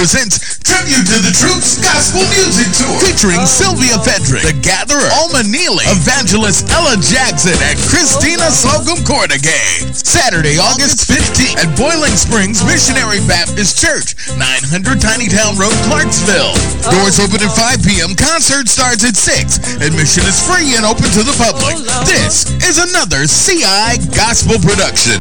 presents Tribute to the Troops Gospel Music Tour featuring Sylvia Fedrick, The Gatherer, Alma Neely, Evangelist Ella Jackson, and Christina Slocum Cordigay. Saturday, August 15th at Boiling Springs Missionary Baptist Church, 900 Tinytown Road, Clarksville. Doors open at 5 p.m. Concert starts at 6. Admission is free and open to the public. This is another CI Gospel production.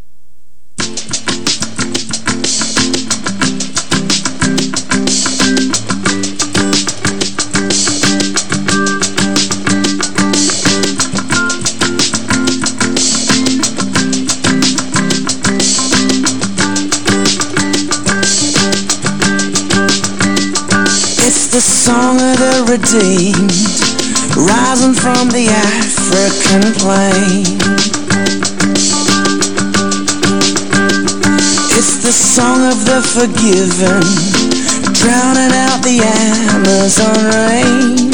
The song of the redeemed rising from the African plain. It's the song of the forgiven, drowning out the Amazon rain.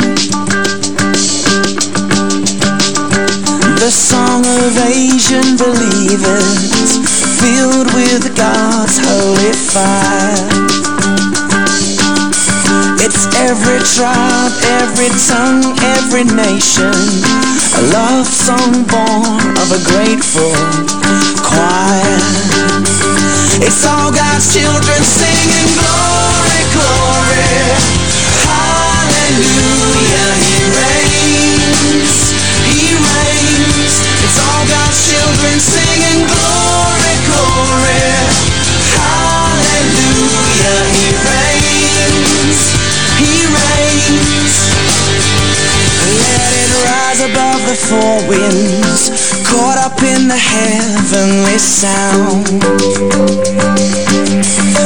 The song of Asian believers, filled with God's holy fire. Tribe, every tongue, every nation. A love song born of a grateful choir. It's all God's children singing heavenly sound.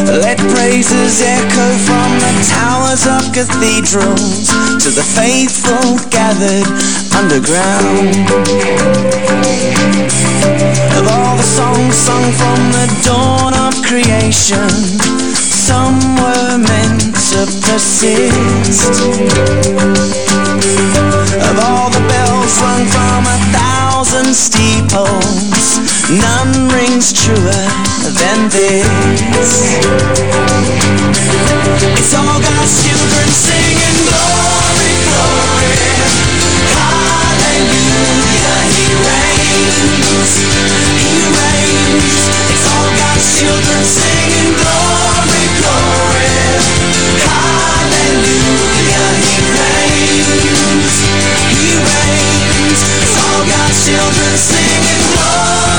Let praises echo from the towers of cathedrals to the faithful gathered underground. Of all the songs sung from the dawn of creation, some were meant to persist. Of all the bells rung from a thousand steeples, none rings truer than this. It's all God's children singing glory, glory. Hallelujah, He reigns, He reigns. It's all God's children singing glory, glory. Hallelujah, He reigns, He reigns. It's all God's children singing glory,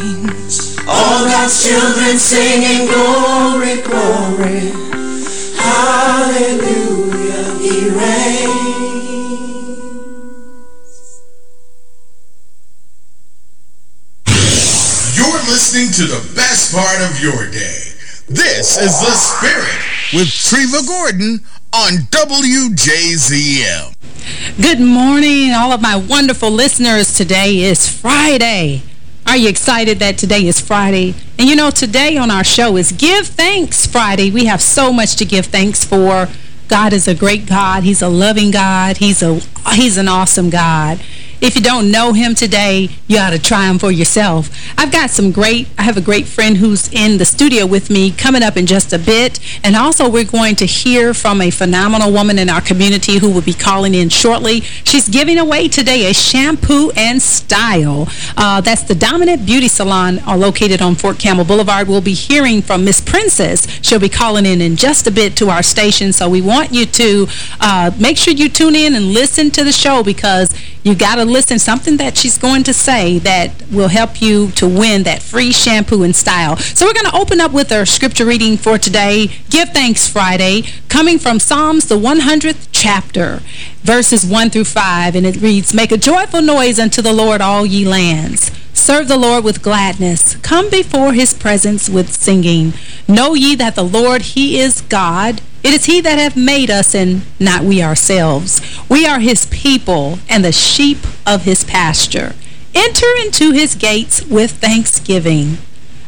reigns. All God's children singing glory, glory, hallelujah, He reigns. You're listening to the best part of your day. This is The Spirit with Treva Gordon on WJZM. Good morning, all of my wonderful listeners. Today is Friday. Are you excited that today is Friday? And you know, today on our show is Give Thanks Friday. We have so much to give thanks for. God is a great God. He's a loving God. He's a He's an awesome God. If you don't know him today, you ought to try him for yourself. I've got some great, I have a great friend who's in the studio with me coming up in just a bit. And also we're going to hear from a phenomenal woman in our community who will be calling in shortly. She's giving away today a shampoo and style. Uh, that's the Dominant Beauty Salon uh, located on Fort Campbell Boulevard. We'll be hearing from Miss Princess. She'll be calling in in just a bit to our station. So we want you to uh, make sure you tune in and listen to the show because you got to listen something that she's going to say that will help you to win that free shampoo and style. So we're going to open up with our scripture reading for today, Give Thanks Friday, coming from Psalms, the 100th chapter, verses 1 through 5, and it reads, Make a joyful noise unto the Lord, all ye lands. Serve the Lord with gladness. Come before his presence with singing. Know ye that the Lord, he is God. It is he that hath made us, and not we ourselves. We are his people, and the sheep of his pasture. Enter into his gates with thanksgiving.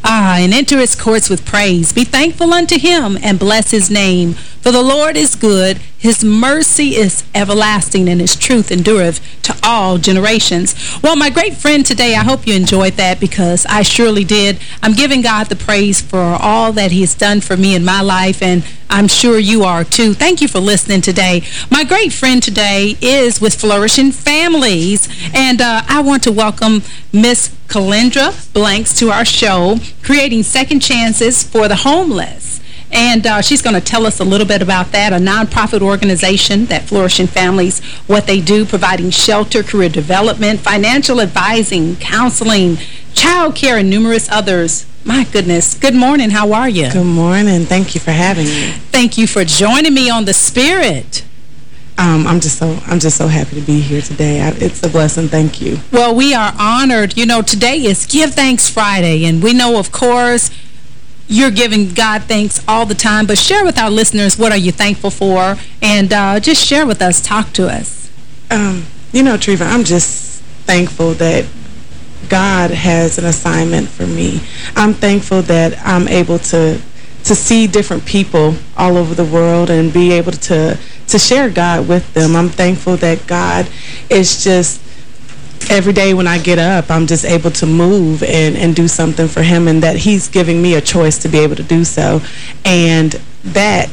Ah, and enter his courts with praise. Be thankful unto him, and bless his name. For the Lord is good, his mercy is everlasting, and his truth endureth to all generations. Well, my great friend today, I hope you enjoyed that because I surely did. I'm giving God the praise for all that he has done for me in my life, and I'm sure you are too. Thank you for listening today. My great friend today is with Flourishing Families, and uh, I want to welcome Miss Kalendra Blanks to our show, Creating Second Chances for the Homeless. And uh, she's going to tell us a little bit about that, a nonprofit organization that Flourishing Families, what they do, providing shelter, career development, financial advising, counseling, child care, and numerous others. My goodness. Good morning. How are you? Good morning. Thank you for having me. Thank you for joining me on The Spirit. Um, I'm just so I'm just so happy to be here today. I, it's a blessing. Thank you. Well, we are honored. You know, today is Give Thanks Friday, and we know, of course, you're giving God thanks all the time, but share with our listeners what are you thankful for, and uh, just share with us, talk to us. Um, you know, Treva, I'm just thankful that God has an assignment for me. I'm thankful that I'm able to to see different people all over the world and be able to to share God with them. I'm thankful that God is just every day when I get up, I'm just able to move and, and do something for him and that he's giving me a choice to be able to do so. And that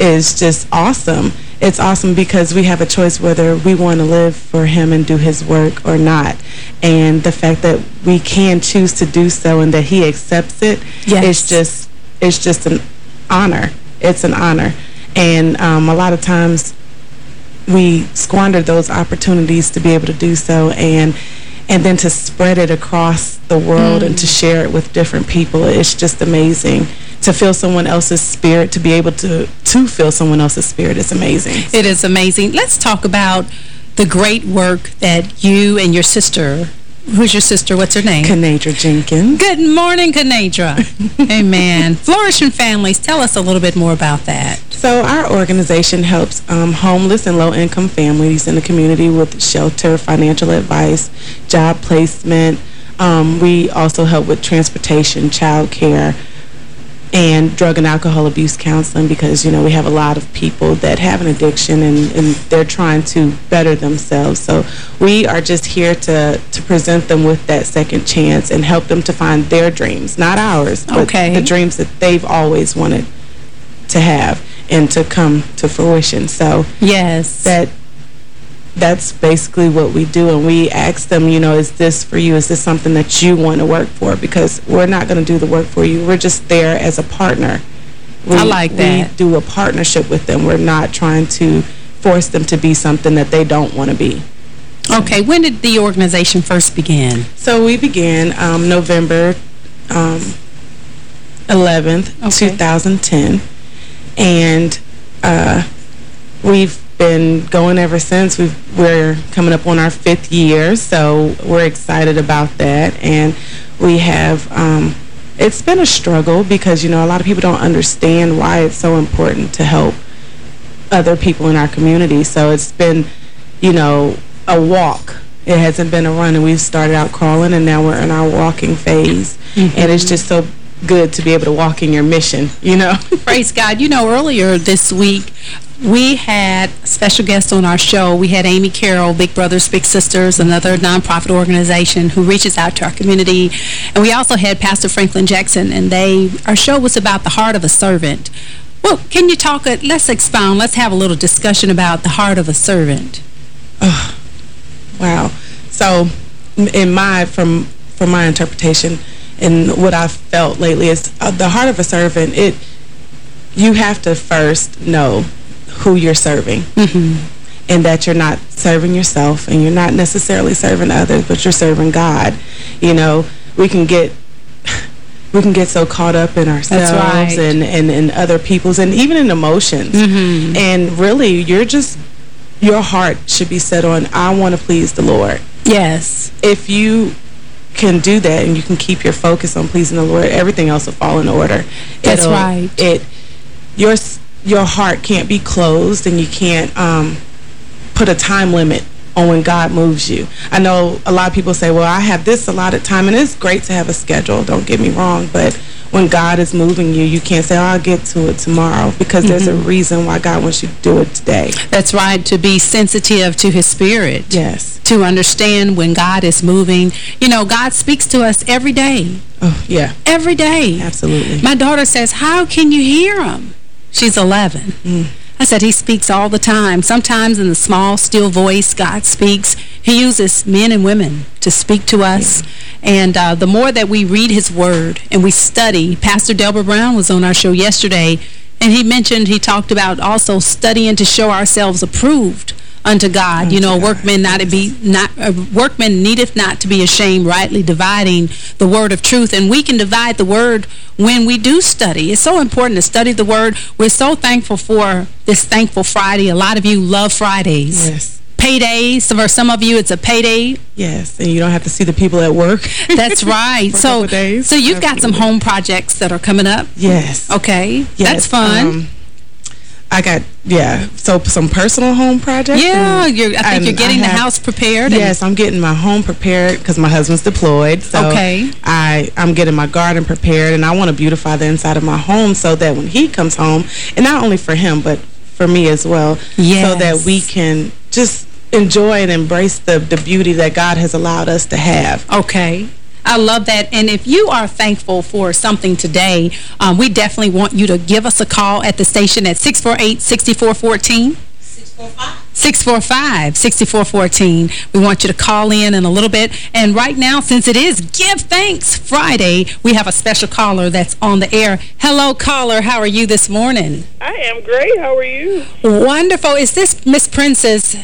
is just awesome. It's awesome because we have a choice whether we want to live for him and do his work or not. And the fact that we can choose to do so and that he accepts it yes. is just it's just an honor. It's an honor. And um, a lot of times we squandered those opportunities to be able to do so and and then to spread it across the world mm. and to mm. share it with different people it's just amazing to feel someone else's spirit to be able to to feel someone else's spirit is amazing it is amazing let's talk about the great work that you and your sister Who's your sister? What's her name? Kanadra Jenkins. Good morning, Kanadra. Amen. Flourishing Families, tell us a little bit more about that. So our organization helps um, homeless and low-income families in the community with shelter, financial advice, job placement. Um, we also help with transportation, child care, and drug and alcohol abuse counseling because, you know, we have a lot of people that have an addiction and, and they're trying to better themselves. So we are just here to, to present them with that second chance and help them to find their dreams, not ours, but okay. the dreams that they've always wanted to have and to come to fruition. So yes, that that's basically what we do. And we ask them, you know, is this for you? Is this something that you want to work for? Because we're not going to do the work for you. We're just there as a partner. We, I like that. We do a partnership with them. We're not trying to force them to be something that they don't want to be. Okay. When did the organization first begin? So we began um, November um, 11th, okay. 2010. And uh, we've been going ever since. we are coming up on our fifth year, so we're excited about that. And we have, um, it's been a struggle because, you know, a lot of people don't understand why it's so important to help other people in our community. So it's been, you know, a walk. It hasn't been a run, and we've started out crawling, and now we're in our walking phase. Mm -hmm. And it's just so good to be able to walk in your mission, you know? Praise God. You know, earlier this week, we had special guests on our show. We had Amy Carroll, Big Brothers Big Sisters, another nonprofit organization who reaches out to our community. And we also had Pastor Franklin Jackson, and they our show was about the heart of a servant. Well, can you talk, uh, let's expound, let's have a little discussion about the heart of a servant. Oh, wow. So, in my, from, from my interpretation, and what I've felt lately is uh, the heart of a servant, it, you have to first know who you're serving. Mm -hmm. And that you're not serving yourself and you're not necessarily serving others, but you're serving God. You know, we can get we can get so caught up in ourselves right. and, and, and other people's and even in emotions. Mm -hmm. And really, you're just, your heart should be set on, I want to please the Lord. Yes. If you can do that and you can keep your focus on pleasing the Lord, everything else will fall in order. That's It'll, right. It, your, your heart can't be closed and you can't um, put a time limit on when God moves you. I know a lot of people say, well, I have this a lot of time, and it's great to have a schedule, don't get me wrong, but when God is moving you, you can't say, oh, I'll get to it tomorrow, because mm -hmm. there's a mm-hmm. reason why God wants you to do it today. That's right, to be sensitive to his spirit. Yes. To understand when God is moving. You know, God speaks to us every day. Oh, yeah. Every day. Absolutely. My daughter says, how can you hear him? She's 11. Mm. I said he speaks all the time. Sometimes in the small, still voice, God speaks. He uses men and women to speak to us. Yeah. And uh, the more that we read his word and we study, Pastor Delbert Brown was on our show yesterday, and he mentioned, he talked about also studying to show ourselves approved unto God. Unto you know, workmen not to be not uh, workmen needeth not to be ashamed, rightly dividing the word of truth. And we can divide the word when we do study. It's so important to study the word. We're so thankful for this Thankful Friday. A lot of you love Fridays. Yes paydays. For some of you, it's a payday. Yes, and you don't have to see the people at work. That's right. so, so you've Absolutely. got some home projects that are coming up. Yes. Okay. Yes. That's fun. Um, I got, yeah, so some personal home projects. Yeah, I think you're getting have, the house prepared. Yes, I'm getting my home prepared because my husband's deployed. So okay. I, I'm getting my garden prepared, and I want to beautify the inside of my home so that when he comes home, and not only for him, but for me as well, yes. so that we can just enjoy and embrace the, the beauty that God has allowed us to have. Okay. I love that. And if you are thankful for something today, um, we definitely want you to give us a call at the station at 648-6414. 645-6414. We want you to call in in a little bit. And right now, since it is Give Thanks Friday, we have a special caller that's on the air. Hello, caller. How are you this morning? I am great. How are you? Wonderful. Is this Miss Princess?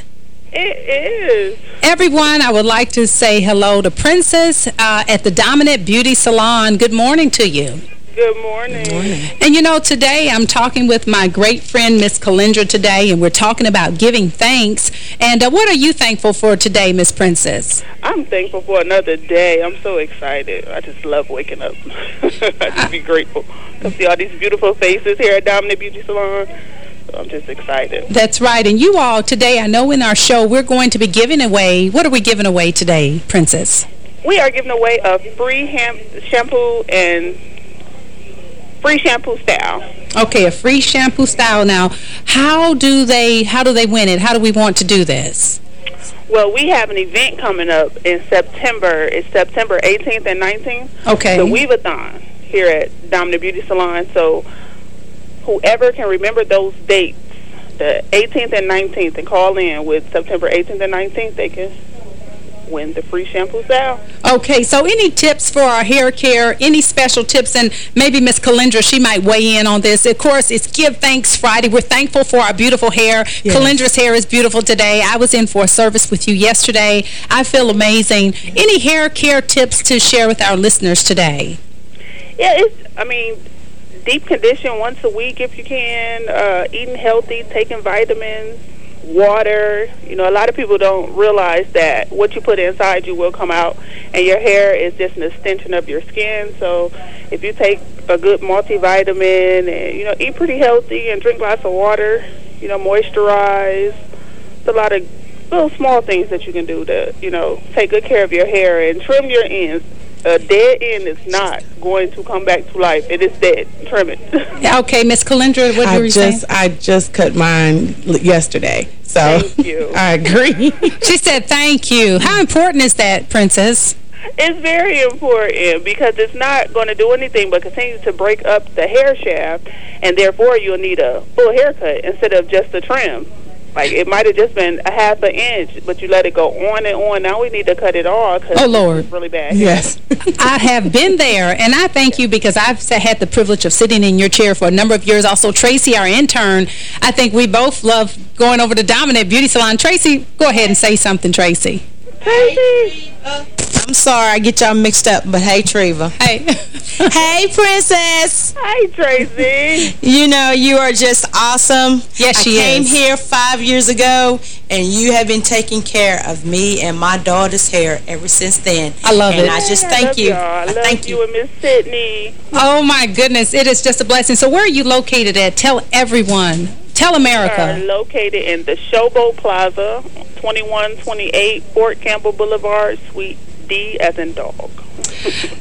It is. Everyone, I would like to say hello to Princess uh, at the Dominant Beauty Salon. Good morning to you. Good morning. Good morning. And you know, today I'm talking with my great friend, Miss Calendra, today, and we're talking about giving thanks. And uh, what are you thankful for today, Miss Princess? I'm thankful for another day. I'm so excited. I just love waking up. I just be grateful to see all these beautiful faces here at Dominant Beauty Salon. I'm just excited. That's right. And you all, today, I know in our show, we're going to be giving away, what are we giving away today, Princess? We are giving away a free shampoo and free shampoo style. Okay, a free shampoo style. Now, how do they how do they win it? How do we want to do this? Well, we have an event coming up in September. It's September 18th and 19th. Okay. The Weave-a-thon here at Dominant Beauty Salon. So whoever can remember those dates, the 18th and 19th, and call in with September 18th and 19th, they can win the free shampoo sale. Okay, so any tips for our hair care, any special tips, and maybe Miss Calendra, she might weigh in on this. Of course, it's Give Thanks Friday. We're thankful for our beautiful hair. Yes. Calendra's hair is beautiful today. I was in for a service with you yesterday. I feel amazing. Any hair care tips to share with our listeners today? Yeah, it's, I mean, deep condition once a week if you can, uh, eating healthy, taking vitamins, water. You know, a lot of people don't realize that what you put inside you will come out, and your hair is just an extension of your skin. So if you take a good multivitamin and, you know, eat pretty healthy and drink lots of water, you know, moisturize, it's a lot of little small things that you can do to, you know, take good care of your hair and trim your ends a dead end is not going to come back to life. It is dead. Trim it. okay, Miss Calendra, what I were you just, saying? I just cut mine yesterday. So Thank you. I agree. She said thank you. How important is that, Princess? It's very important because it's not going to do anything but continue to break up the hair shaft, and therefore you'll need a full haircut instead of just a trim. Like it might have just been a half an inch, but you let it go on and on. Now we need to cut it off because Oh, Lord. it's really bad. yes. I have been there, and I thank you because I've had the privilege of sitting in your chair for a number of years. Also, Tracy, our intern, I think we both love going over to Dominant Beauty Salon. Tracy, go ahead and say something, Tracy. Tracy. Uh, I'm sorry, I get y'all mixed up, but hey, Treva. Hey. hey, Princess. Hi, Tracy. You know, you are just awesome. Yes, she I came is. here five years ago, and you have been taking care of me and my daughter's hair ever since then. I love and it. And I just thank love you. I I love thank you you. and Miss Sydney. Oh, my goodness. It is just a blessing. So where are you located at? Tell everyone. Tell are America. located in the Showboat Plaza, 2128 Fort Campbell Boulevard, Suite D as in dog.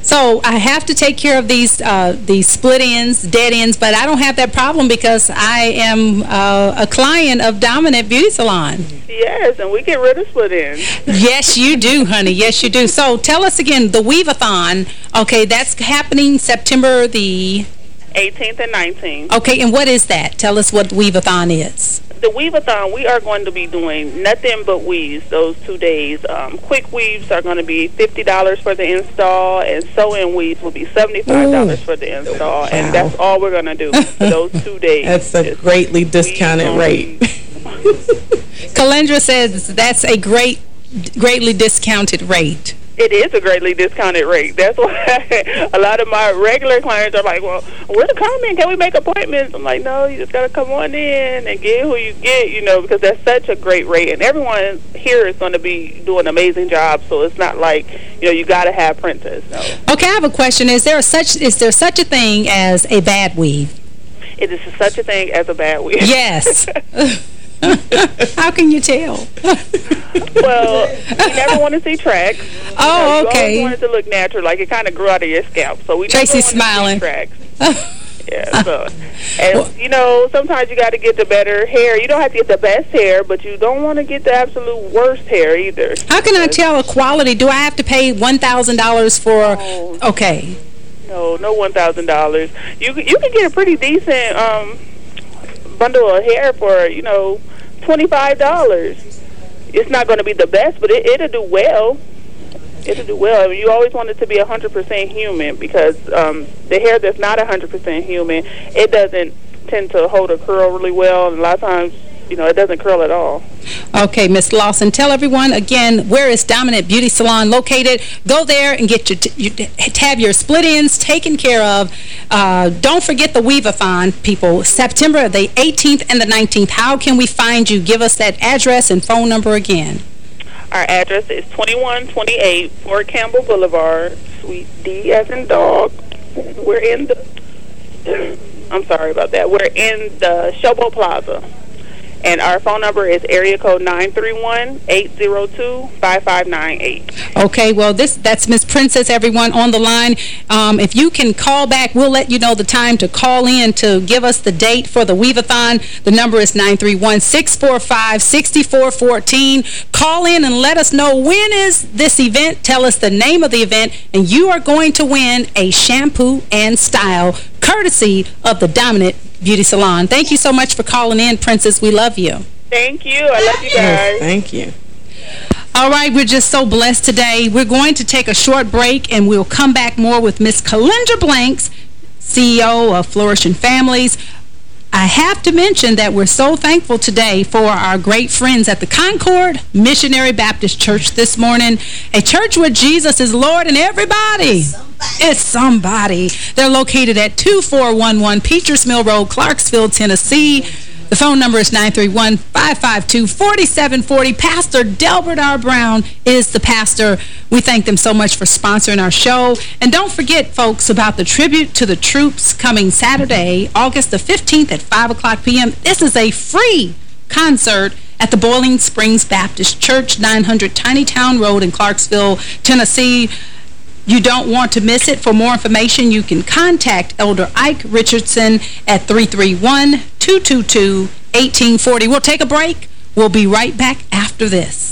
So I have to take care of these uh, these split ends, dead ends, but I don't have that problem because I am uh, a client of Dominant Beauty Salon. Yes, and we get rid of split ends. Yes, you do, honey. Yes, you do. So tell us again, the Weave-a-thon. Okay, that's happening September the... 18th and 19th. Okay, and what is that? Tell us what Weave-a-thon is. The Weave-a-thon, we are going to be doing nothing but weaves those two days. Um, quick weaves are going to be $50 for the install, and sew-in weaves will be $75 for the install. Wow. And that's all we're going to do for those two days. That's a Just greatly discounted rate. weave. Calendra says that's a great, greatly discounted rate. It is a greatly discounted rate. That's why a lot of my regular clients are like, well, where to come in? Can we make appointments? I'm like, no, you just got to come on in and get who you get, you know, because that's such a great rate. And everyone here is going to be doing an amazing job, so it's not like, you know, you got to have Princess. No. Okay, I have a question. Is there such is there such a thing as a bad weave? It is such a thing as a bad weave. Yes. How can you tell? well, you never want to see tracks. You Oh, you okay. always want it to look natural, like it kind of grew out of your scalp. So we Tracy's smiling. tracks. Yeah, so, and you know, sometimes you got to get the better hair. You don't have to get the best hair, but you don't want to get the absolute worst hair either. How can I tell a quality? Do I have to pay $1,000 for... Okay. No, no one thousand dollars. You can- you can get a pretty decent um bundle of hair for you know twenty five dollars. It's not going to be the best, but it, it'll do well. It'll do well. I mean, you always want it to be a hundred percent human because um, the hair that's not a hundred percent human, it doesn't tend to hold a curl really well, and a lot of times, you know, it doesn't curl at all. Okay, Miss Lawson, tell everyone again, where is Dominant Beauty Salon located? Go there and get your, t you to have your split ends taken care of. Uh, don't forget the Weave-a-thon, people. September the 18th and the 19th. How can we find you? Give us that address and phone number again. Our address is 2128 Fort Campbell Boulevard, Suite D as in dog. We're in the, I'm sorry about that. We're in the Showboat Plaza. And our phone number is area code 931-802-5598. Okay, well, this that's Miss Princess, everyone on the line. Um, if you can call back, we'll let you know the time to call in to give us the date for the Weave-a-thon. The number is 931-645-6414. Call in and let us know when is this event. Tell us the name of the event, and you are going to win a shampoo and style courtesy of the Dominant Beauty Salon. Thank you so much for calling in, Princess. We love you. Thank you. I love you Yes, guys. thank you. All right, we're just so blessed today. We're going to take a short break, and we'll come back more with Miss Calendra Blanks, CEO of Flourishing Families. I have to mention that we're so thankful today for our great friends at the Concord Missionary Baptist Church this morning, a church where Jesus is Lord and everybody is somebody. They're located at 2411 Peters Mill Road, Clarksville, Tennessee. The phone number is 931-552-4740. Pastor Delbert R. Brown is the pastor. We thank them so much for sponsoring our show. And don't forget, folks, about the Tribute to the Troops coming Saturday, August the 15th at 5 o'clock p.m. This is a free concert at the Boiling Springs Baptist Church, 900 Tiny Town Road in Clarksville, Tennessee. You don't want to miss it. For more information, you can contact Elder Ike Richardson at 331-222-1840. We'll take a break. We'll be right back after this.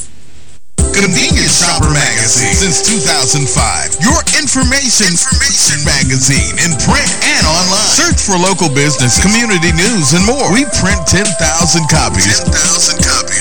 Convenience Shopper Magazine since 2005. Your information, information magazine in print and online. Search for local business, community news, and more. We print 10,000 copies. 10,000 copies.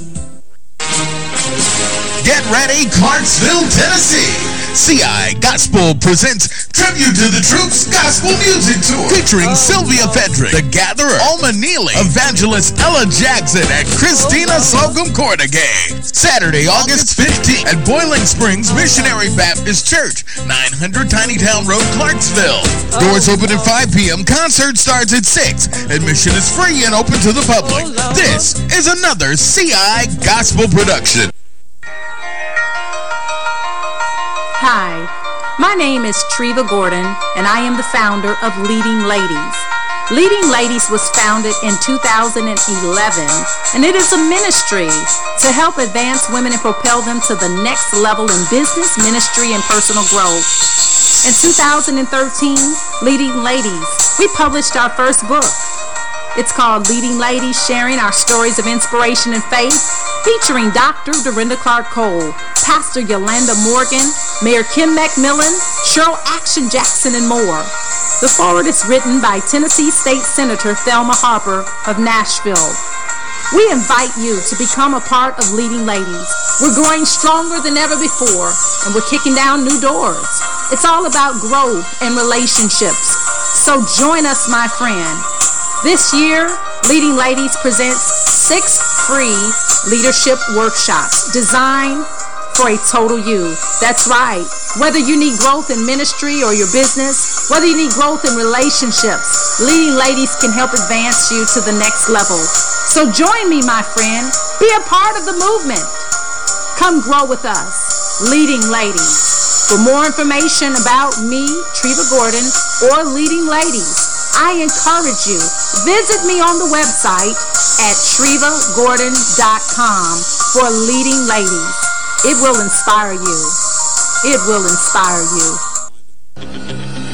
Get ready, Clarksville, Tennessee. CI Gospel presents Tribute to the Troops Gospel Music Tour featuring Sylvia Fedrick, The Gatherer, Alma Neely, Evangelist Ella Jackson, and Christina Slocum Cordigay. Saturday, August 15th at Boiling Springs Missionary Baptist Church, 900 Tinytown Road, Clarksville. Doors open at 5 p.m. Concert starts at 6. Admission is free and open to the public. This is another CI Gospel production. Hi, my name is Treva Gordon, and I am the founder of Leading Ladies. Leading Ladies was founded in 2011, and it is a ministry to help advance women and propel them to the next level in business, ministry, and personal growth. In 2013, Leading Ladies, we published our first book. It's called Leading Ladies, Sharing Our Stories of Inspiration and Faith, featuring Dr. Dorinda Clark Cole, Pastor Yolanda Morgan, Mayor Kim McMillan, Cheryl Action Jackson, and more. The forward is written by Tennessee State Senator Thelma Harper of Nashville. We invite you to become a part of Leading Ladies. We're growing stronger than ever before, and we're kicking down new doors. It's all about growth and relationships. So join us, my friend. This year, Leading Ladies presents six free leadership workshops designed for a total you. That's right. Whether you need growth in ministry or your business, whether you need growth in relationships, Leading Ladies can help advance you to the next level. So join me, my friend. Be a part of the movement. Come grow with us, Leading Ladies. For more information about me, Treva Gordon, or Leading Ladies, I encourage you, visit me on the website at trevagordon.com for Leading Ladies. It will inspire you. It will inspire you.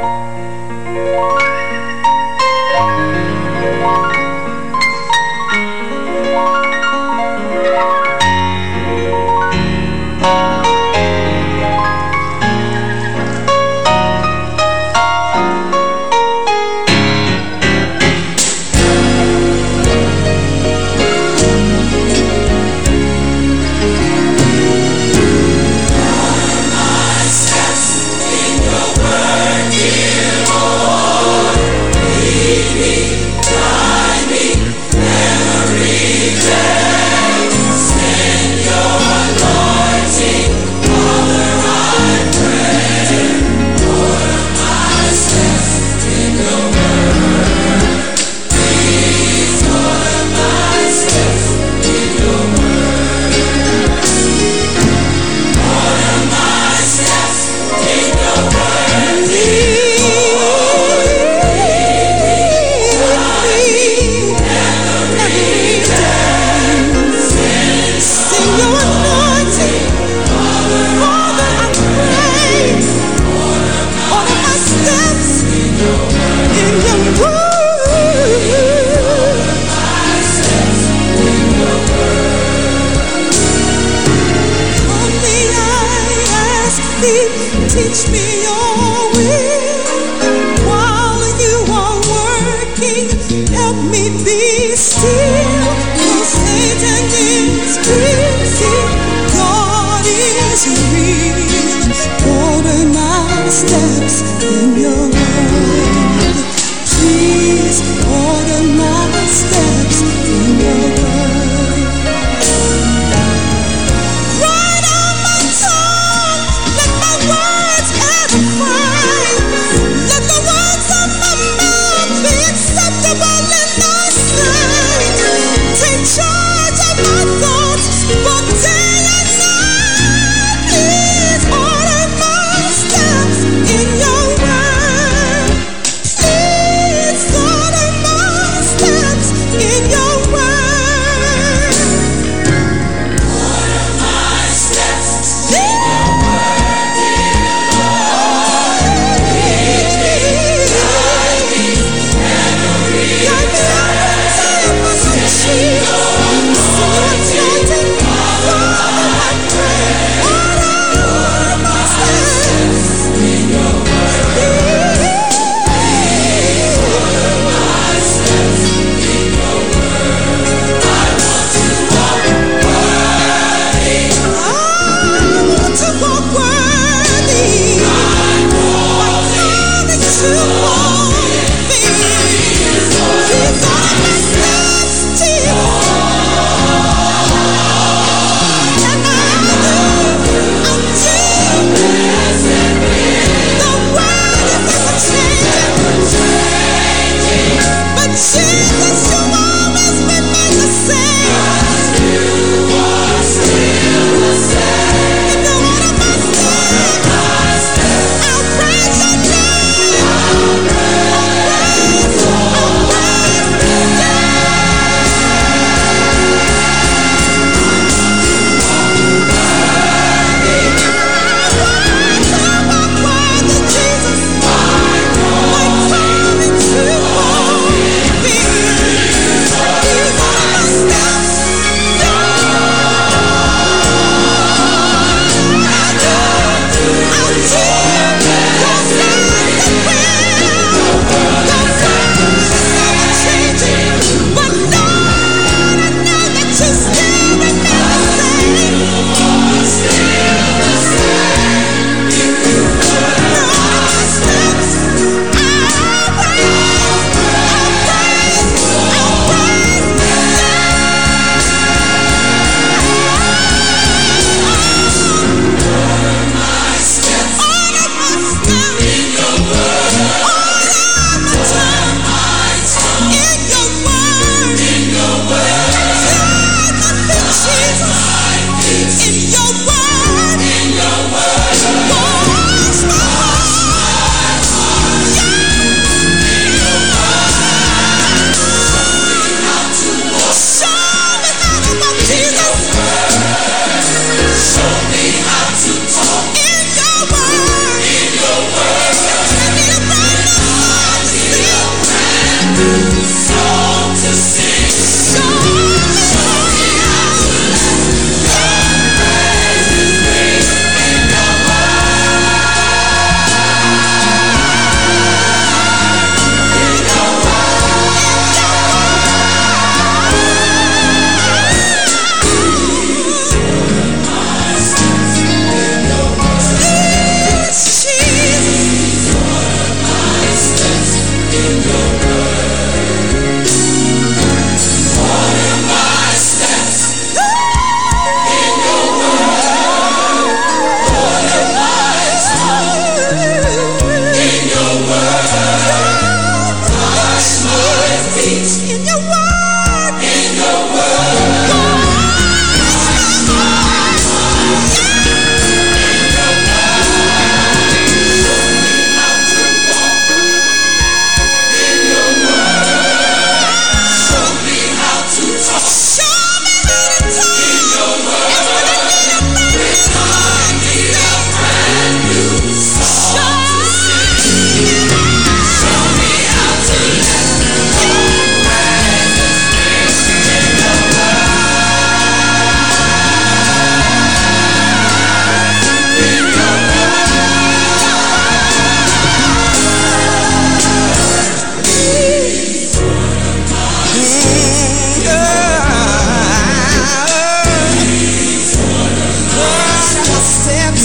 Your you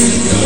Yes.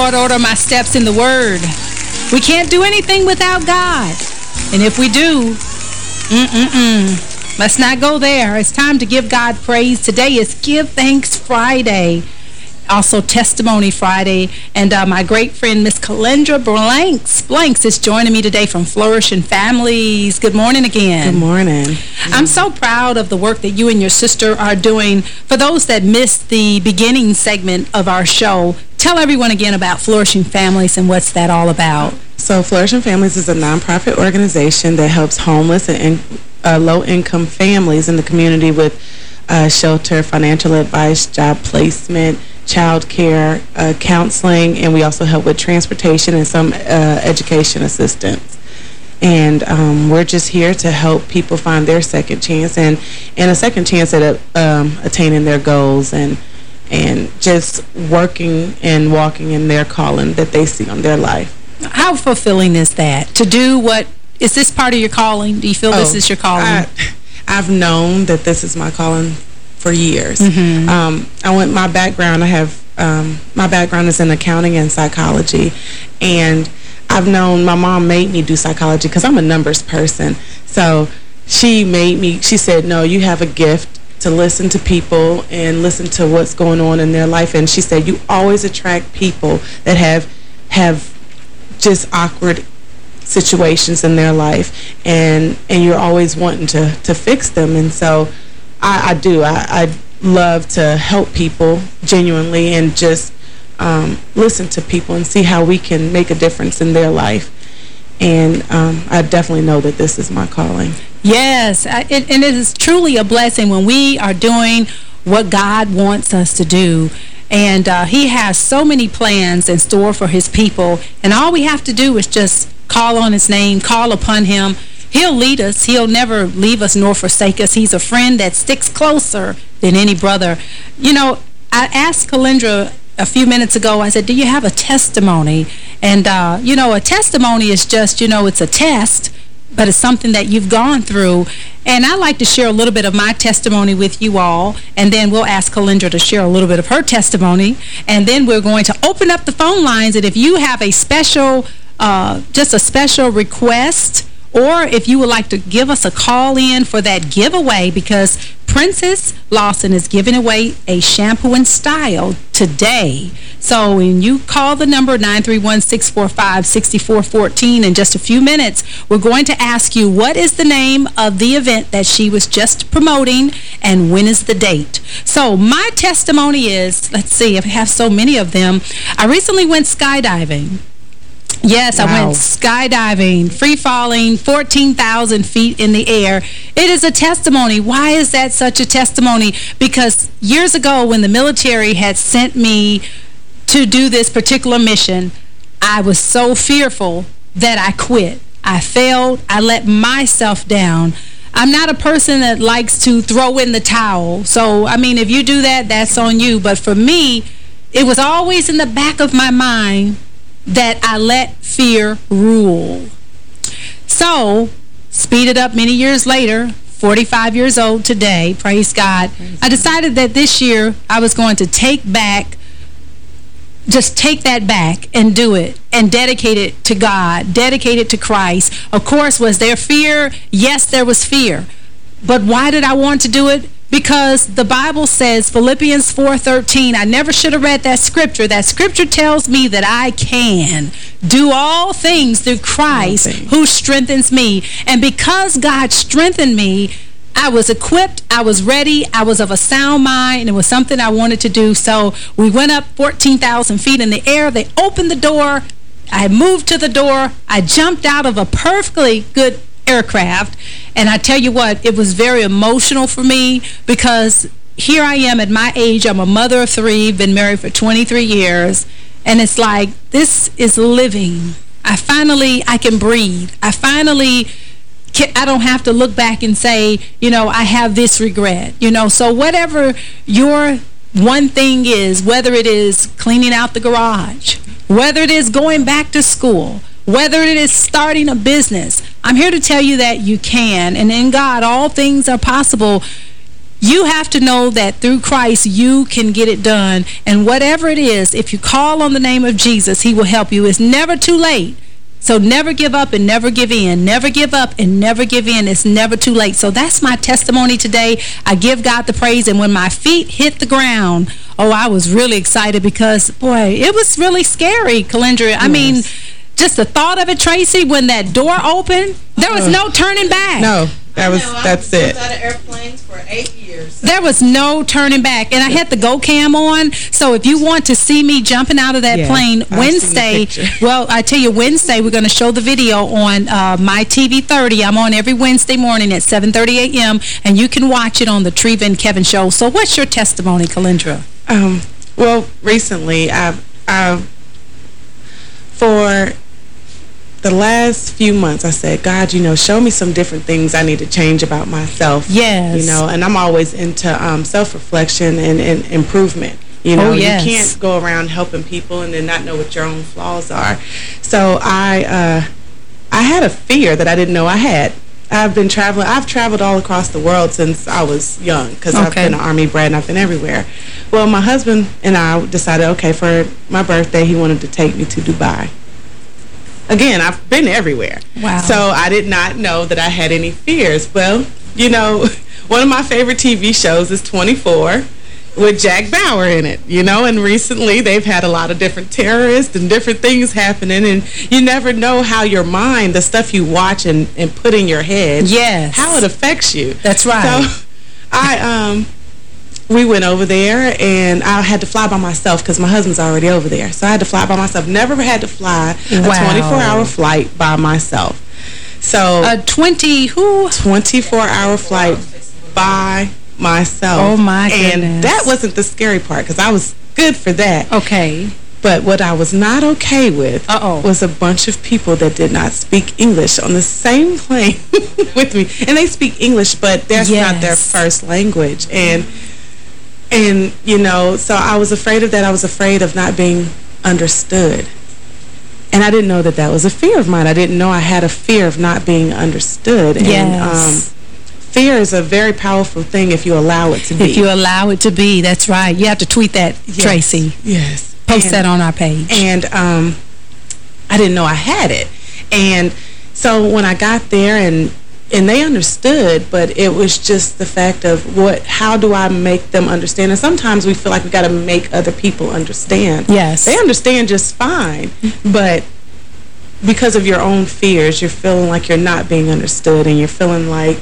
Lord, order my steps in the Word. We can't do anything without God. And if we do, mm-mm-mm, let's not go there. It's time to give God praise. Today is Give Thanks Friday also Testimony Friday. And uh, my great friend, Miss Calendra Blanks, Blanks is joining me today from Flourishing Families. Good morning again. Good morning. I'm so proud of the work that you and your sister are doing. For those that missed the beginning segment of our show, tell everyone again about Flourishing Families and what's that all about. So Flourishing Families is a nonprofit organization that helps homeless and uh, low-income families in the community with uh, shelter, financial advice, job placement, child care, uh, counseling, and we also help with transportation and some uh, education assistance. And um, we're just here to help people find their second chance and, and a second chance at um, attaining their goals and and just working and walking in their calling that they see on their life. How fulfilling is that? To do what, is this part of your calling? Do you feel oh, this is your calling? I, I've known that this is my calling for years. Mm -hmm. um, I went, my background, I have, um, my background is in accounting and psychology. And I've known, my mom made me do psychology because I'm a numbers person. So she made me, she said, no, you have a gift to listen to people and listen to what's going on in their life. And she said, you always attract people that have, have just awkward situations in their life and and you're always wanting to to fix them and so I, I do. I, I love to help people genuinely and just um, listen to people and see how we can make a difference in their life. And um, I definitely know that this is my calling. Yes, I, it, and it is truly a blessing when we are doing what God wants us to do. And uh, he has so many plans in store for his people. And all we have to do is just call on his name, call upon him, He'll lead us. He'll never leave us nor forsake us. He's a friend that sticks closer than any brother. You know, I asked Calendra a few minutes ago, I said, do you have a testimony? And, uh, you know, a testimony is just, you know, it's a test, but it's something that you've gone through. And I like to share a little bit of my testimony with you all, and then we'll ask Calendra to share a little bit of her testimony. And then we're going to open up the phone lines, and if you have a special, uh, just a special request or if you would like to give us a call in for that giveaway because Princess Lawson is giving away a shampoo and style today. So when you call the number 931-645-6414 in just a few minutes, we're going to ask you what is the name of the event that she was just promoting and when is the date. So my testimony is, let's see, I have so many of them. I recently went skydiving. Yes, wow. I went skydiving, free falling, 14,000 feet in the air. It is a testimony. Why is that such a testimony? Because years ago when the military had sent me to do this particular mission, I was so fearful that I quit. I failed. I let myself down. I'm not a person that likes to throw in the towel. So, I mean, if you do that, that's on you. But for me, it was always in the back of my mind that I let fear rule. So, speed it up many years later, 45 years old today, praise God, I decided that this year I was going to take back, just take that back and do it and dedicate it to God, dedicate it to Christ. Of course, was there fear? Yes, there was fear. But why did I want to do it? Because the Bible says, Philippians 4.13, I never should have read that scripture. That scripture tells me that I can do all things through Christ who strengthens me. And because God strengthened me, I was equipped, I was ready, I was of a sound mind, and it was something I wanted to do. So we went up 14,000 feet in the air. They opened the door. I moved to the door. I jumped out of a perfectly good aircraft. And I tell you what, it was very emotional for me because here I am at my age. I'm a mother of three, been married for 23 years. And it's like, this is living. I finally, I can breathe. I finally, I don't have to look back and say, you know, I have this regret. You know, so whatever your one thing is, whether it is cleaning out the garage, whether it is going back to school, whether it is starting a business, I'm here to tell you that you can. And in God, all things are possible. You have to know that through Christ, you can get it done. And whatever it is, if you call on the name of Jesus, he will help you. It's never too late. So never give up and never give in. Never give up and never give in. It's never too late. So that's my testimony today. I give God the praise. And when my feet hit the ground, oh, I was really excited because, boy, it was really scary, Calendra. I mean, just the thought of it, Tracy, when that door opened, there was no turning back. No. That was know, that's it. out of airplanes for eight years. So. There was no turning back, and I had the Go Cam on. So if you want to see me jumping out of that yeah, plane Wednesday, well, I tell you, Wednesday we're going to show the video on uh, my TV 30. I'm on every Wednesday morning at 7:30 a.m. and you can watch it on the Treva and Kevin show. So what's your testimony, Calendra? Um, well, recently I've, I've for the last few months, I said, God, you know, show me some different things I need to change about myself. Yes. You know, and I'm always into um, self-reflection and, and, improvement. You know, oh, yes. you can't go around helping people and then not know what your own flaws are. So I, uh, I had a fear that I didn't know I had. I've been traveling. I've traveled all across the world since I was young because okay. I've been an Army brat and I've been everywhere. Well, my husband and I decided, okay, for my birthday, he wanted to take me to Dubai. Again, I've been everywhere. Wow. So I did not know that I had any fears. Well, you know, one of my favorite TV shows is 24 with Jack Bauer in it, you know, and recently they've had a lot of different terrorists and different things happening, and you never know how your mind, the stuff you watch and, and put in your head, yes. how it affects you. That's right. So I, um, we went over there, and I had to fly by myself because my husband's already over there. So I had to fly by myself. Never had to fly a 24-hour flight by myself. So a 20 who 24-hour flight by myself. Oh my goodness. And that wasn't the scary part because I was good for that. Okay. But what I was not okay with uh -oh. was a bunch of people that did not speak English on the same plane with me. And they speak English, but that's yes. not their first language. And and, you know, so I was afraid of that. I was afraid of not being understood. And I didn't know that that was a fear of mine. I didn't know I had a fear of not being understood. Yes. And um, fear is a very powerful thing if you allow it to be. If you allow it to be, that's right. You have to tweet that, yes. Tracy. Yes. Post and, that on our page. And um, I didn't know I had it. And so when I got there and and they understood, but it was just the fact of what, how do I make them understand? And sometimes we feel like we got to make other people understand. Yes. They understand just fine, but because of your own fears, you're feeling like you're not being understood and you're feeling like,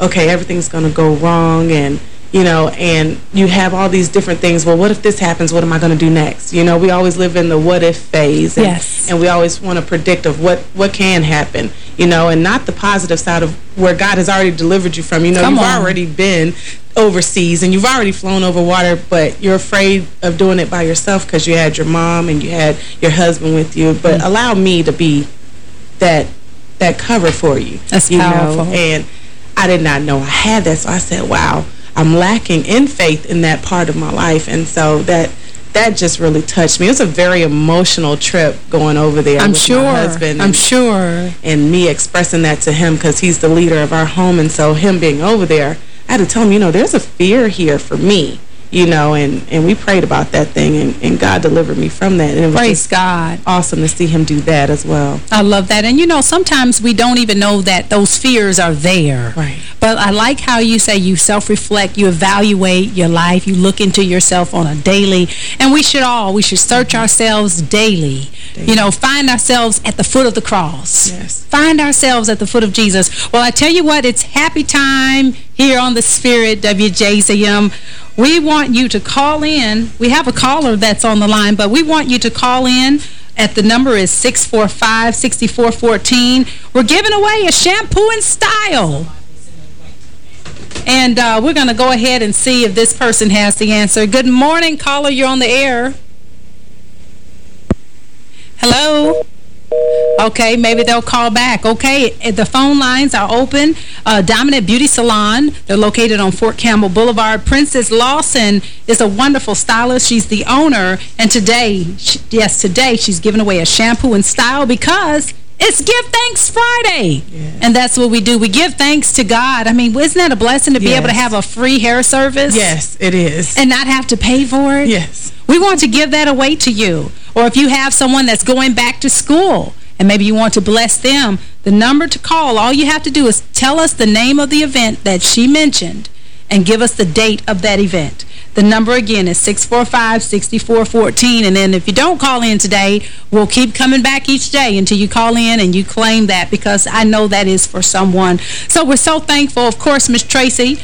okay, everything's going to go wrong and you know, and you have all these different things. Well, what if this happens? What am I going to do next? You know, we always live in the what if phase. And, yes. And we always want to predict of what, what can happen, you know, and not the positive side of where God has already delivered you from. You know, Come you've on. already been overseas and you've already flown over water, but you're afraid of doing it by yourself because you had your mom and you had your husband with you. But mm -hmm. allow me to be that that cover for you. That's you powerful. Know? And I did not know I had that, so I said, wow I'm lacking in faith in that part of my life. And so that that just really touched me. It was a very emotional trip going over there I'm with sure. my husband. I'm sure. And me expressing that to him because he's the leader of our home. And so him being over there, I had to tell him, you know, there's a fear here for me you know, and, and we prayed about that thing, and, and God delivered me from that. And it was Praise God. awesome to see him do that as well. I love that. And, you know, sometimes we don't even know that those fears are there. Right. But I like how you say you self-reflect, you evaluate your life, you look into yourself on a daily, and we should all, we should search mm -hmm. ourselves daily. daily. You know, find ourselves at the foot of the cross. Yes. Find ourselves at the foot of Jesus. Well, I tell you what, it's happy time here on the Spirit WJZM. We want you to call in. We have a caller that's on the line, but we want you to call in at the number is 645-6414. We're giving away a shampoo in style. And uh, we're going to go ahead and see if this person has the answer. Good morning, caller. You're on the air. Hello? Okay, maybe they'll call back. Okay, the phone lines are open. Uh, Dominant Beauty Salon, they're located on Fort Campbell Boulevard. Princess Lawson is a wonderful stylist. She's the owner. And today, she, yes, today she's giving away a shampoo and style because It's Give Thanks Friday. Yes. And that's what we do. We give thanks to God. I mean, isn't that a blessing to be able to have a free hair service? Yes, it is. And not have to pay for it? Yes. We want to give that away to you. Or if you have someone that's going back to school and maybe you want to bless them, the number to call, all you have to do is tell us the name of the event that she mentioned and give us the date of that event. The number again is 645-6414. And then if you don't call in today, we'll keep coming back each day until you call in and you claim that because I know that is for someone. So we're so thankful. Of course, Miss Tracy,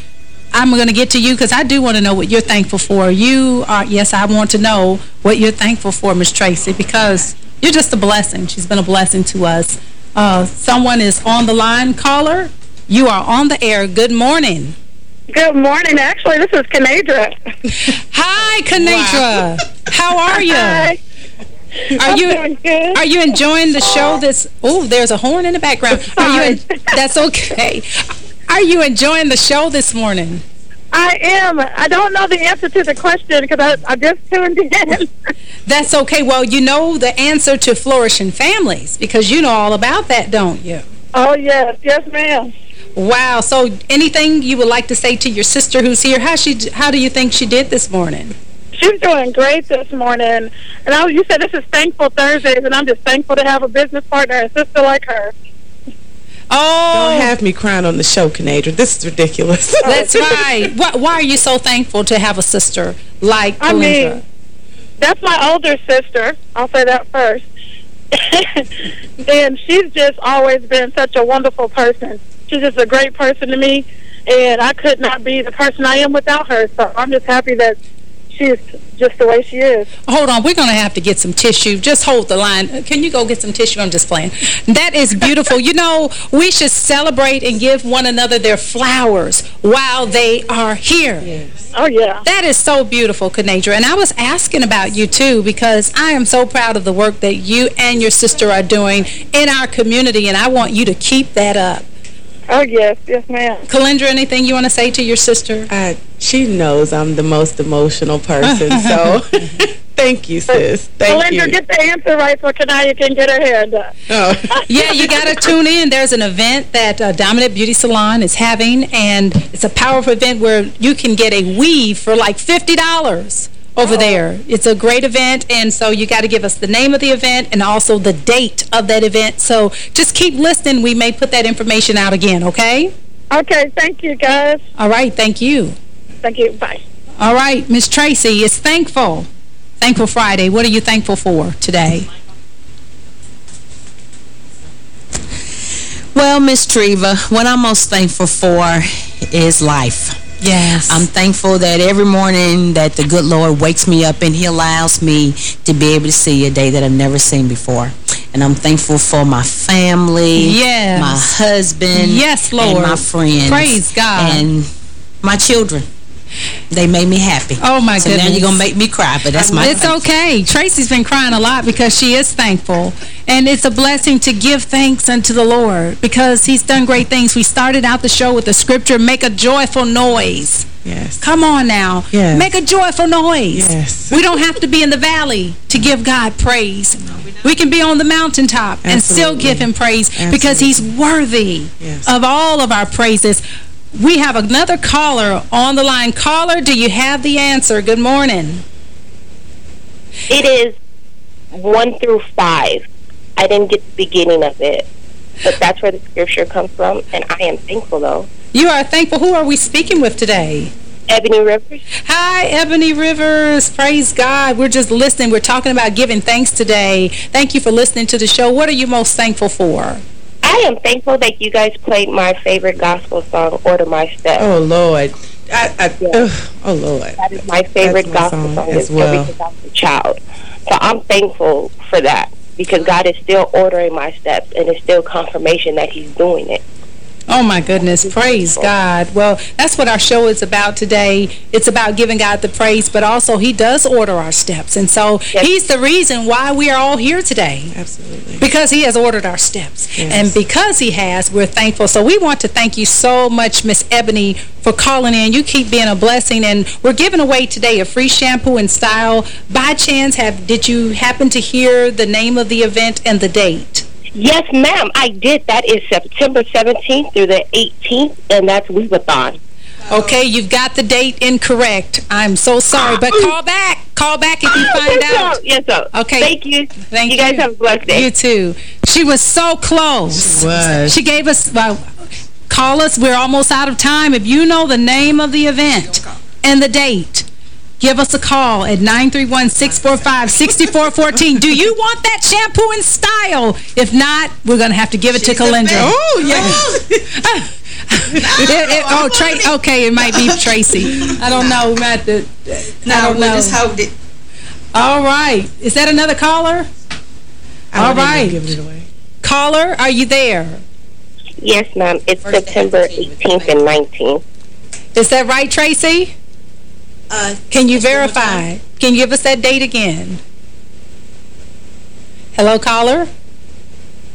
I'm going to get to you because I do want to know what you're thankful for. You are, yes, I want to know what you're thankful for, Miss Tracy, because you're just a blessing. She's been a blessing to us. Uh, someone is on the line. Caller, you are on the air. Good morning. Good morning. Actually, this is Kanadra. Hi, Kanadra. Wow. How are you? Hi. Are I'm you are you enjoying the show? This oh, there's a horn in the background. Are you? In, that's okay. Are you enjoying the show this morning? I am. I don't know the answer to the question because I, I just tuned in. That's okay. Well, you know the answer to flourishing families because you know all about that, don't you? Oh, yes. Yes, ma'am. Wow. So anything you would like to say to your sister who's here? How she? How do you think she did this morning? She's doing great this morning. And I, you said this is Thankful Thursdays, and I'm just thankful to have a business partner and sister like her. Oh. Don't have me crying on the show, Kanadra. This is ridiculous. That's right. Why, why, are you so thankful to have a sister like I mean, that's my older sister. I'll say that first. and she's just always been such a wonderful person she's just a great person to me, and I could not be the person I am without her. So I'm just happy that she's just the way she is. Hold on. We're going to have to get some tissue. Just hold the line. Uh, can you go get some tissue? I'm just playing. That is beautiful. you know, we should celebrate and give one another their flowers while they are here. Yes. Oh, yeah. That is so beautiful, Kanadra. And I was asking about you, too, because I am so proud of the work that you and your sister are doing in our community, and I want you to keep that up. Oh, yes. Yes, ma'am. Kalindra, anything you want to say to your sister? Uh, she knows I'm the most emotional person, so thank you, sis. Thank Kalindra, you. get the answer right so Kanaya can get her hair done. Oh. yeah, you got to tune in. There's an event that uh, Dominant Beauty Salon is having, and it's a powerful event where you can get a weave for like $50 over oh. there. It's a great event, and so you got to give us the name of the event and also the date of that event. So just keep listening. We may put that information out again, okay? Okay, thank you, guys. All right, thank you. Thank you, bye. All right, Miss Tracy, it's Thankful. Thankful Friday. What are you thankful for today? Well, Miss Treva, what I'm most thankful for is life. Yes. I'm thankful that every morning that the good Lord wakes me up and he allows me to be able to see a day that I've never seen before. And I'm thankful for my family, yes. my husband, yes, Lord. and my friends. Praise God. And my children. They made me happy. Oh, my so goodness. now you're going to make me cry, but that's my It's okay. Tracy's been crying a lot because she is thankful. And it's a blessing to give thanks unto the Lord because he's done great things. We started out the show with the scripture, make a joyful noise. Yes. Come on now. Yes. Make a joyful noise. Yes. We don't have to be in the valley to give God praise. we, can be on the mountaintop Absolutely. and still give him praise Absolutely. because he's worthy yes. of all of our praises. We have another caller on the line. Caller, do you have the answer? Good morning. It is 1 through 5. I didn't get the beginning of it. But that's where the scripture comes from, and I am thankful, though. You are thankful. Who are we speaking with today? Ebony Rivers. Hi, Ebony Rivers. Praise God. We're just listening. We're talking about giving thanks today. Thank you for listening to the show. What are you most thankful for? I am thankful that you guys played my favorite gospel song, Order My Steps. Oh, Lord. I, I, oh, Lord. That is my favorite my gospel song, song as well. because I was a child. So I'm thankful for that because God is still ordering my steps and it's still confirmation that he's doing it. Oh, my goodness. Praise God. Well, that's what our show is about today. It's about giving God the praise, but also he does order our steps. And so yes. he's the reason why we are all here today. Absolutely. Because he has ordered our steps. Yes. And because he has, we're thankful. So we want to thank you so much, Miss Ebony, for calling in. You keep being a blessing. And we're giving away today a free shampoo and style. By chance, have did you happen to hear the name of the event and the date? Yes, ma'am, I did. That is September 17th through the 18th, and that's Weevathon. Okay, you've got the date incorrect. I'm so sorry, but call back. Call back if you find yes, out. Sir. Yes, sir. Okay. Thank you. Thank you. you. guys have a blessed day. You too. She was so close. She was. She gave us, well, call us. We're almost out of time. If you know the name of the event and the date, give us a call at 931-645-6414. Do you want that shampoo in style? If not, we're going to have to give it to Kalendra. Oh, yeah. Oh. It- it- oh, oh Tra okay, it might be Tracy. I don't know. We might have to, I don't we know. just hold it. All right. Is that another caller? I All wouldn't even right. Give it away. Caller, are you there? Yes, ma'am. It's September 18th and 19th. Is that right, Tracy? Uh, Can you verify? Can you give us that date again? Hello, caller?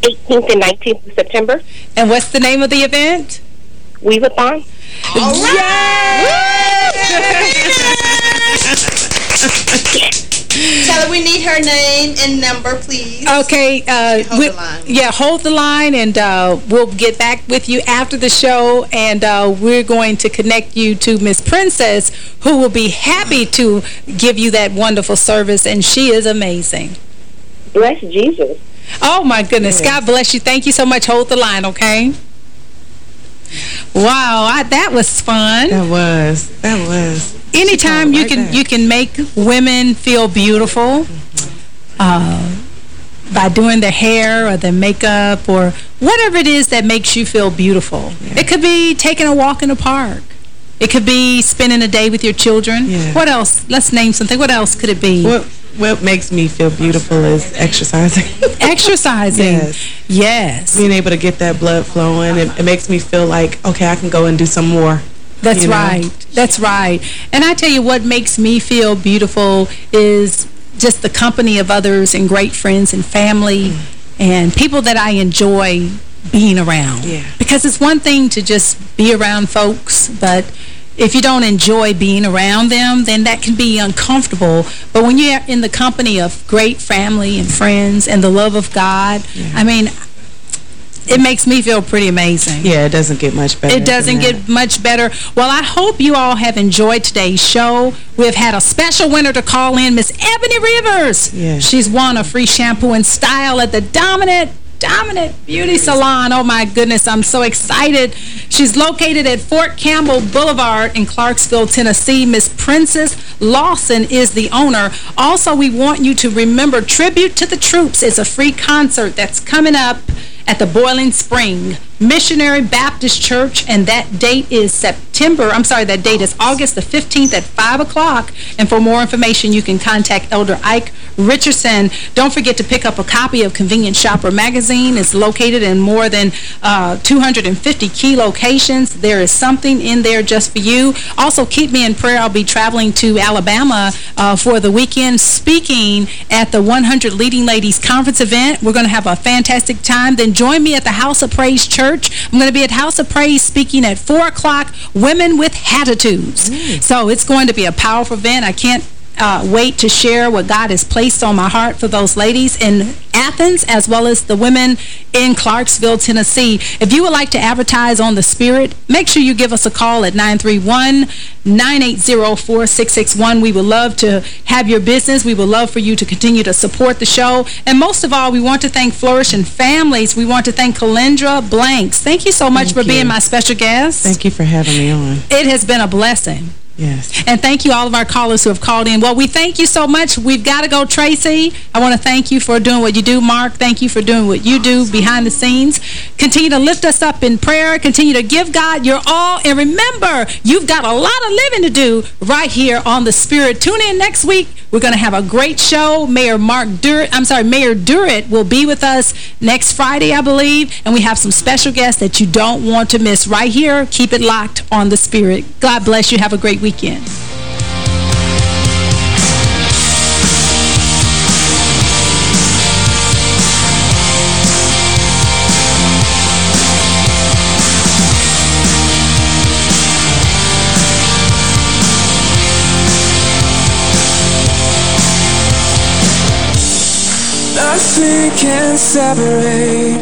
18th and 19th of September. And what's the name of the event? Weevathon. Tell her we need her name and number, please. Okay. Uh, Hold we- the line. Yeah, hold the line, and uh, we'll get back with you after the show, and uh, we're going to connect you to Miss Princess, who will be happy to give you that wonderful service, and she is amazing. Bless Jesus. Oh, my goodness. God bless you. Thank you so much. Hold the line, okay? Wow, I, that was fun. That was. That was. Anytime She you right can there. you can make women feel beautiful uh, by doing their hair or their makeup or whatever it is that makes you feel beautiful. It could be taking a walk in a park. It could be spending a day with your children. Yeah. What else? Let's name something. What else could it be? What what makes me feel beautiful is exercising. Exercising. Yes. Yes. Being able to get that blood flowing, it, it makes me feel like, okay, I can go and do some more. That's you know? right. That's right. And I tell you what makes me feel beautiful is just the company of others and great friends and family mm. and people that I enjoy being around. Yeah. Because it's one thing to just be around folks, but if you don't enjoy being around them, then that can be uncomfortable. But when you're in the company of great family and friends and the love of God, I mean, it makes me feel pretty amazing. Yeah, it doesn't get much better. It doesn't get much better. Well, I hope you all have enjoyed today's show. We've had a special winner to call in, Miss Ebony Rivers. Yeah. She's won a free shampoo and style at the Dominant Dominant Beauty Salon. Oh, my goodness. I'm so excited. She's located at Fort Campbell Boulevard in Clarksville, Tennessee. Miss Princess Lawson is the owner. Also, we want you to remember Tribute to the Troops is a free concert that's coming up at the Boiling Spring Missionary Baptist Church, and that date is September, I'm sorry, that date is August the 15th at 5 o'clock. And for more information, you can contact Elder Ike Richardson. Don't forget to pick up a copy of Convenient Shopper magazine. It's located in more than uh, 250 key locations. There is something in there just for you. Also, keep me in prayer. I'll be traveling to Alabama uh, for the weekend speaking at the 100 Leading Ladies Conference event. We're going to have a fantastic time. Then join me at the House of Praise Church. I'm going to be at House of Praise speaking at 4 o'clock, Women with Attitudes. Mm. So it's going to be a powerful event. I can't uh, wait to share what God has placed on my heart for those ladies in Athens as well as the women in Clarksville, Tennessee. If you would like to advertise on the Spirit, make sure you give us a call at 931-980-4661. We would love to have your business. We would love for you to continue to support the show. And most of all, we want to thank Flourishing Families. We want to thank Calendra Blanks. Thank you so much Thank for being my special guest. Thank you for having me on. It has been a blessing. Yes. And thank you all of our callers who have called in. Well, we thank you so much. We've got to go, Tracy. I want to thank you for doing what you do. Mark, thank you for doing what you do behind the scenes. Continue to lift us up in prayer. Continue to give God your all. And remember, you've got a lot of living to do right here on The Spirit. Tune in next week. We're going to have a great show. Mayor Mark Durrett, I'm sorry, Mayor Durrett will be with us next Friday, I believe. And we have some special guests that you don't want to miss right here. Keep it locked on The Spirit. God bless you. Have a great weekend. Nothing can separate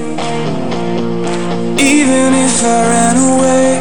Even if I ran away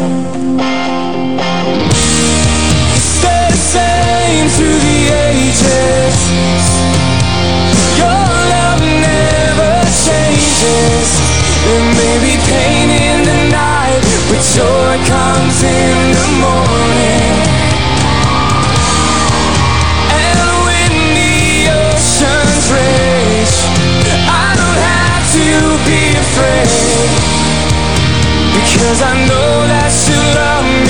afraid. Because I know that you love me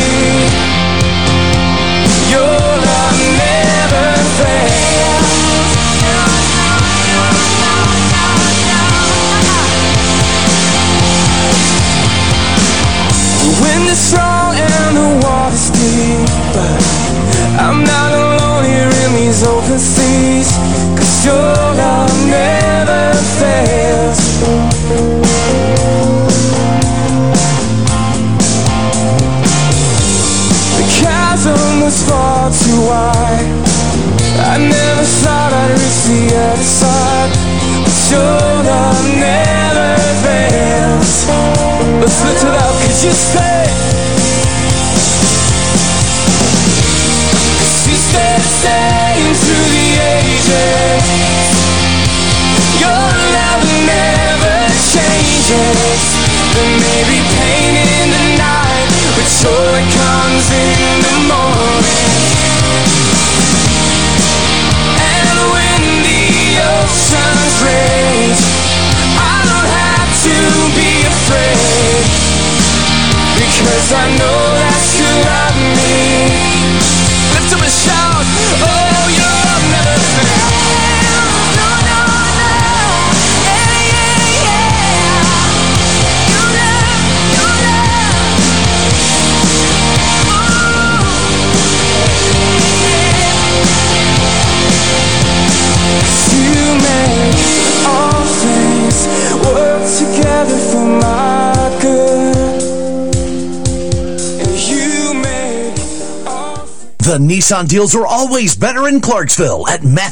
Deals are always better in Clarksville at Math.